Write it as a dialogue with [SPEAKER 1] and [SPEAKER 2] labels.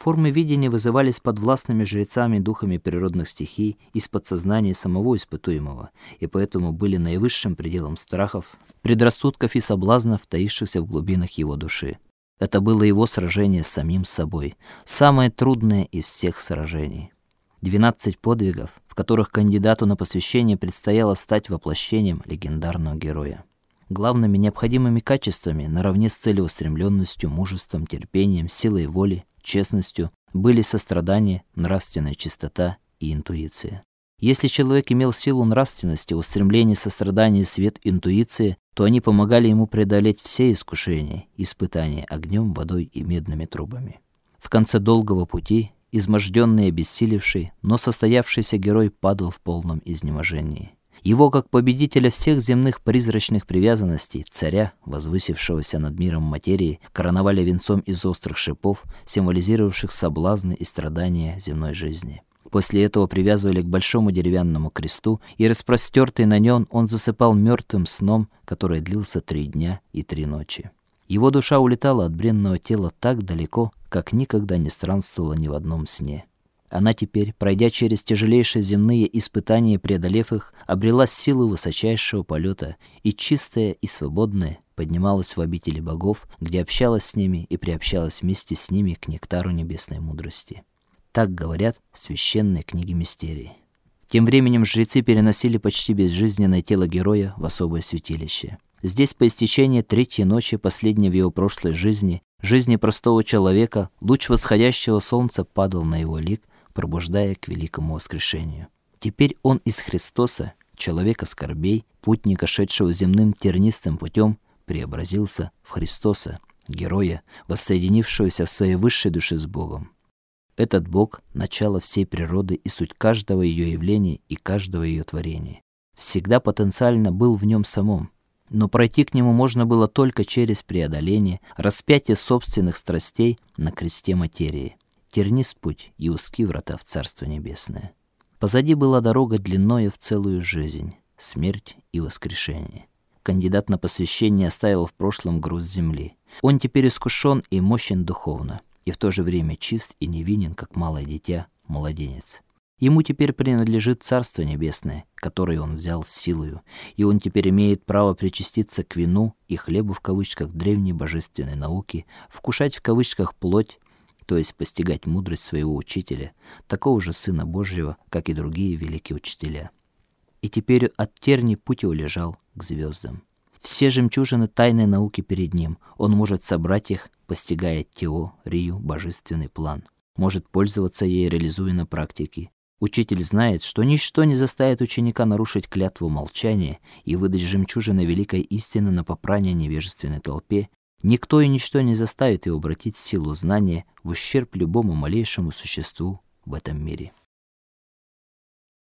[SPEAKER 1] Формы видения вызывались подвластными жрецами духами природных стихий из подсознания самого испытуемого, и поэтому были наивысшим пределом страхов, предрассудков и соблазнов, таившихся в глубинах его души. Это было его сражение с самим собой, самое трудное из всех сражений. 12 подвигов, в которых кандидату на посвящение предстояло стать воплощением легендарного героя. Главными необходимыми качествами, наравне с целеустремленностью, мужеством, терпением, силой воли, честностью, были сострадание, нравственная чистота и интуиция. Если человек имел силу нравственности, устремление, сострадание, свет, интуиция, то они помогали ему преодолеть все искушения, испытания огнем, водой и медными трубами. В конце долгого пути изможденный и обессилевший, но состоявшийся герой падал в полном изнеможении. Его как победителя всех земных призрачных привязанностей, царя, возвысившегося над миром материи, короновали венцом из острых шипов, символизировавших соблазны и страдания земной жизни. После этого привязывали к большому деревянному кресту, и распростертый на нем он засыпал мертвым сном, который длился три дня и три ночи. Его душа улетала от бренного тела так далеко, как никогда не странствовала ни в одном сне. Она теперь, пройдя через тяжелейшие земные испытания преодолев их, обрела силу высочайшего полета и чистая и свободная поднималась в обители богов, где общалась с ними и приобщалась вместе с ними к нектару небесной мудрости. Так говорят священные книги мистерии. Тем временем жрецы переносили почти безжизненное тело героя в особое святилище. Здесь по истечении третьей ночи, последней в его прошлой жизни, жизни простого человека, луч восходящего солнца падал на его лик, пробуждая к великому воскрешению. Теперь он из Христоса, человека скорбей, путника, шедшего земным тернистым путем, преобразился в Христоса, героя, воссоединившегося в своей высшей душе с Богом. Этот Бог начало всей природы и суть каждого ее явления и каждого ее творения. Всегда потенциально был в нем самом, но пройти к нему можно было только через преодоление, распятие собственных страстей на кресте материи. Тернист путь и узкие врата в Царство Небесное. Позади была дорога длиною в целую жизнь, смерть и воскрешение. Кандидат на посвящение оставил в прошлом груз земли. Он теперь искушен и мощен духовно, и в то же время чист и невинен, как малое дитя, младенец. Ему теперь принадлежит Царство Небесное, которое он взял силою, и он теперь имеет право причаститься к вину и хлебу в кавычках древней божественной науки, вкушать в кавычках плоть, то есть постигать мудрость своего учителя, такого же сына Божьего, как и другие великие учителя. И теперь от терни путь его лежал к звездам. Все жемчужины тайной науки перед ним. Он может собрать их, постигая теорию, божественный план. Может пользоваться ей, реализуя на практике. Учитель знает, что ничто не заставит ученика нарушить клятву молчания и выдать жемчужины великой истины на попрание невежественной толпе. Никто и ничто не заставит его обратить силу знания в ущерб любому малейшему существу в этом мире.